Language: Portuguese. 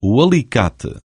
o alicate.